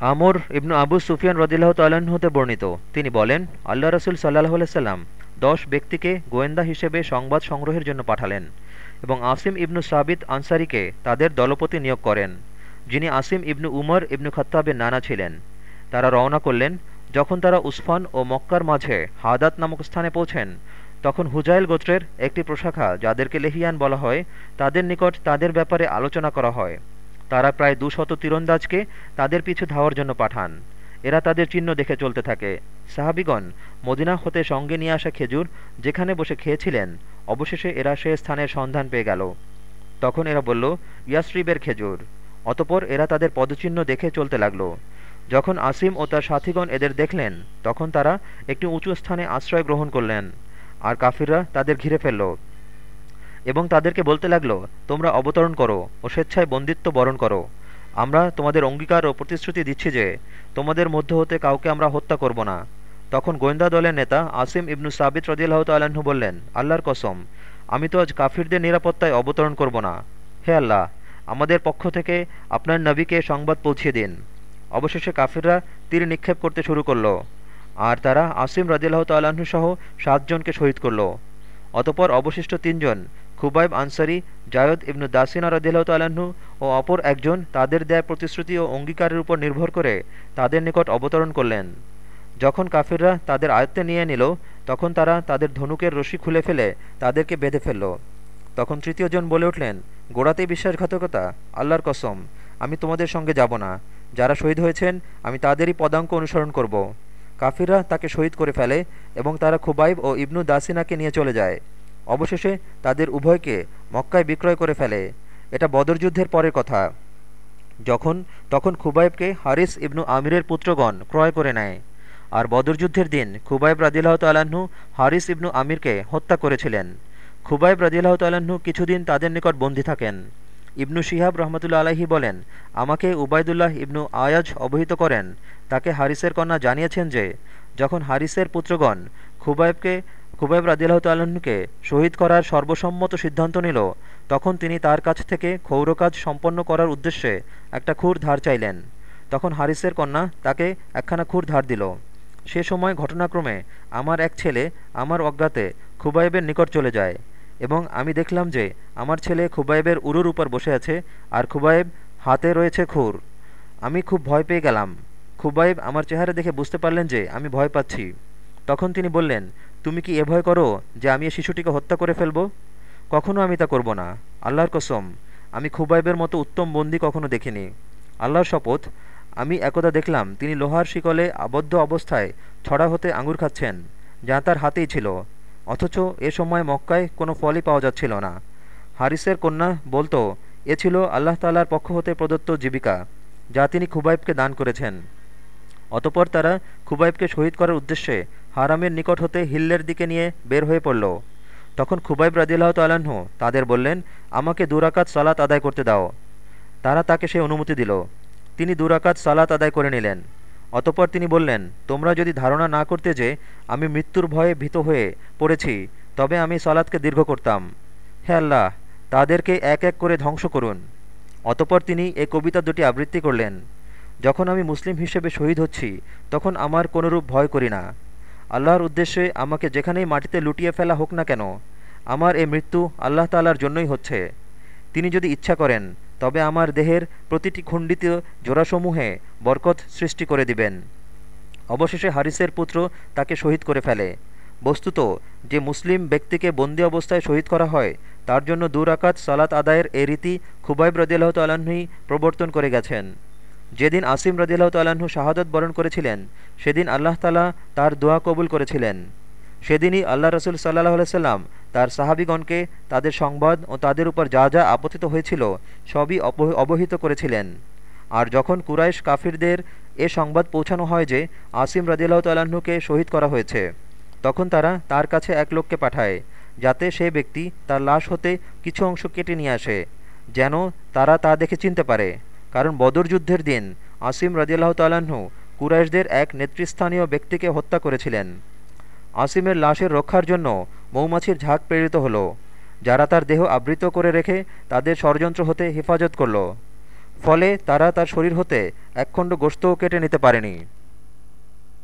আমর ইবনু আবু সুফিয়ান রদিল্লাহ তাল্লাহ্ন হতে বর্ণিত। তিনি বলেন, আল্লাহ রসুল সাল্লাহ সাল্লাম দশ ব্যক্তিকে গোয়েন্দা হিসেবে সংবাদ সংগ্রহের জন্য পাঠালেন এবং আসিম ইবনু সাবিত আনসারিকে তাদের দলপতি নিয়োগ করেন, যিনি আসিম ইবনু উমর ইবনু খত্তাবের নানা ছিলেন। তারা রওনা করলেন, যখন তারা উসফান ও মক্কার মাঝে হাদাত নামক স্থানে পৌঁছেন, তখন হুজাইল গোত্রের একটি প্রশাখা, যাদেরকে লেহিয়ান বলা হয়, তাদের নিকট তাদের ব্যাপারে আলোচনা করা হয়। তারা প্রায় দুশত তীরন্দাজকে তাদের পিছু ধাওয়ার জন্য পাঠান। এরা তাদের চিহ্ন দেখে চলতে থাকে। সাহাবিগণ মদিনা হতে সঙ্গে নিয়ে আসা খেজুর যেখানে বসে খেয়েছিলেন, অবশেষে এরা সে স্থানের সন্ধান পেয়ে গেল। তখন এরা বলল, ইয়াসরিবের খেজুর। অতপর এরা তাদের পদচিহ্ন দেখে চলতে লাগল। যখন আসিম ও তার সাথীগণ এদের দেখলেন, তখন তারা একটি উঁচু স্থানে আশ্রয় গ্রহণ করলেন। আর কাফিররা তাদের ঘিরে ফেলল। এবং তাদেরকে বলতে লাগল, তোমরা অবতরণ করো ও স্বেচ্ছায় বন্দিত্ব বরণ করো। আমরা তোমাদের অঙ্গীকার ও প্রতিশ্রুতি দিচ্ছি যে, তোমাদের মধ্য হতে কাউকে আমরা হত্যা করব না। তখন গোয়েন্দা দলের নেতা আসিম ইবনু সাবিত রদিল্লাহ তাল্লাহ্ন বললেন, আল্লাহর কসম, আমি তো আজ কাফিরদের নিরাপত্তায় অবতরণ করব না। হে আল্লাহ, আমাদের পক্ষ থেকে আপনার নবীকে সংবাদ পৌঁছিয়ে দিন। অবশেষে কাফিররা তীর নিক্ষেপ করতে শুরু করল, আর তারা আসিম রদিল্লাহ তাল্লাহ্ন সহ সাতজনকে শহীদ করল। অতপর অবশিষ্ট তিনজন খুবাইব আনসারি, জায়দ ইবনু দাসিনা রদিল্লাহ তাল্লাহ্ন ও অপর একজন তাদের দেয় প্রতিশ্রুতি ও অঙ্গীকারের উপর নির্ভর করে তাদের নিকট অবতরণ করলেন। যখন কাফিররা তাদের আয়ত্তে নিয়ে নিল, তখন তারা তাদের ধনুকের রশি খুলে ফেলে তাদেরকে বেঁধে ফেলল। তখন তৃতীয়জন বলে উঠলেন, গোড়াতেই বিশ্বাসঘাতকতা, আল্লাহর কসম, আমি তোমাদের সঙ্গে যাব না। যারা শহীদ হয়েছেন, আমি তাদেরই পদাঙ্ক অনুসরণ করব। কাফিররা তাকে শহীদ করে ফেলে এবং তারা খুবাইব ও ইবনু দাসিনাকে নিয়ে চলে যায়। অবশেষে তাদের উভয়কে মক্কায় বিক্রয় করে ফেলে। এটা বদরযুদ্ধের পরের কথা। যখন, তখন খুবাইবকে হারিস ইবনু আমিরের পুত্রগণ ক্রয় করে নেয়। আর বদরযুদ্ধের দিন খুবাইব রাজিল্লাহ তাল্লাহ্ন হারিস ইবনু আমিরকে হত্যা করেছিলেন। খুবাইব রাজিল্লাহ তাল্লাহ্ন কিছুদিন তাদের নিকট বন্দী থাকেন। ইবনু শিহাব রহমতুল্লা আলাহি বলেন, আমাকে উবায়দুল্লাহ ইবনু আয়াজ অবহিত করেন। তাকে হারিসের কন্যা জানিয়েছেন যে, যখন হারিসের পুত্রগণ খুবাইবকে খুবাইব রাদিল্লাহ তাল্লাহ্নকে শহীদ করার সর্বসম্মত সিদ্ধান্ত নিল। তখন তিনি তার কাছ থেকে ক্ষৌর কাজ সম্পন্ন করার উদ্দেশ্যে একটা খুর ধার চাইলেন। তখন হারিসের কন্যা তাকে একখানা খুর ধার দিল। সে সময় ঘটনাক্রমে আমার এক ছেলে আমার অজ্ঞাতে খুবাইবের নিকট চলে যায় এবং আমি দেখলাম যে আমার ছেলে খুবাইবের উরুর উপর বসে আছে আর খুবাইব হাতে রয়েছে খুর। আমি খুব ভয় পেয়ে গেলাম। খুবাইব আমার চেহারা দেখে বুঝতে পারলেন যে আমি ভয় পাচ্ছি। তখন তিনি বললেন তুমি কি এ ভয় করো যে আমি এ শিশুটিকে হত্যা করে ফেলব? কখনো আমি তা করব না। আল্লাহর কসম, আমি খুবাইবের মতো উত্তম বন্দি কখনো দেখিনি। আল্লাহর শপথ, আমি একদা দেখলাম তিনি লোহার শিকলে আবদ্ধ অবস্থায় ছড়া হতে আঙুর খাচ্ছেন, যা তার হাতেই ছিল। অথচ এ সময় মক্কায় কোনো ফলই পাওয়া যাচ্ছিল না। হারিসের কন্যা বলতো, এ ছিল আল্লাহ তাল্লার পক্ষ হতে প্রদত্ত জীবিকা, যা তিনি খুবাইবকে দান করেছেন। অতপর তারা খুবাইবকে শহীদ করার উদ্দেশ্যে হারামের নিকট হতে হিল্লের দিকে নিয়ে বের হয়ে পড়ল। তখন খুবাইব রাজিল্লাহ তাল্লাহ্ন তাদের বললেন, আমাকে দুরাকাত সালাত আদায় করতে দাও। তারা তাকে সে অনুমতি দিল। তিনি দুরাকাত সালাত আদায় করে নিলেন। অতপর তিনি বললেন, তোমরা যদি ধারণা না করতে যে আমি মৃত্যুর ভয়ে ভীত হয়ে পড়েছি, তবে আমি সালাদকে দীর্ঘ করতাম। হে আল্লাহ, তাদেরকে এক এক করে ধ্বংস করুন। অতপর তিনি এ কবিতা দুটি আবৃত্তি করলেন। যখন আমি মুসলিম হিসেবে শহীদ হচ্ছি, তখন আমার কোনোরূপ ভয় করি না। আল্লাহর উদ্দেশ্যে আমাকে যেখানেই মাটিতে লুটিয়ে ফেলা হোক না কেন, আমার এ মৃত্যু আল্লাহ তালার জন্যই হচ্ছে। তিনি যদি ইচ্ছা করেন, তবে আমার দেহের প্রতিটি খণ্ডিত জোড়াসমূহে বরকত সৃষ্টি করে দিবেন। অবশেষে হারিসের পুত্র তাকে শহীদ করে ফেলে। বস্তুত, যে মুসলিম ব্যক্তিকে বন্দি অবস্থায় শহীদ করা হয়, তার জন্য দুরাকাত সালাত আদায়ের এ রীতি খুবাইব রদিল্লাহ তাল্লাহ্নই প্রবর্তন করে গেছেন। যেদিন আসিম রদিল্লাহ তাল্লাহ্ন শাহাদত বরণ করেছিলেন, সেদিন আল্লাহ তালা তার দোয়া কবুল করেছিলেন। সেদিনই আল্লাহ রসুল সাল্লাহ সাল্লাম তার সাহাবিগণকে তাদের সংবাদ ও তাদের উপর যা যা আপতিত হয়েছিল সবই অবহিত করেছিলেন। আর যখন কুরাইশ কাফিরদের এ সংবাদ পৌঁছানো হয় যে আসিম রদিল্লাহ তাল্লাহ্নকে শহীদ করা হয়েছে, তখন তারা তার কাছে এক লোককে পাঠায়, যাতে সে ব্যক্তি তার লাশ হতে কিছু অংশ কেটে নিয়ে আসে, যেন তারা তা দেখে চিনতে পারে। কারণ বদর যুদ্ধের দিন আসিম রদিয়াল্লাহ তাল্লাহ্ন কুরাইশদের এক নেতৃস্থানীয় ব্যক্তিকে হত্যা করেছিলেন। আসিমের লাশের রক্ষার জন্য মৌমাছির ঝাঁক প্রেরিত হল, যারা তার দেহ আবৃত করে রেখে তাদের ষড়যন্ত্র হতে হেফাজত করল। ফলে তারা তার শরীর হতে একখণ্ড গোস্তও কেটে নিতে পারেনি।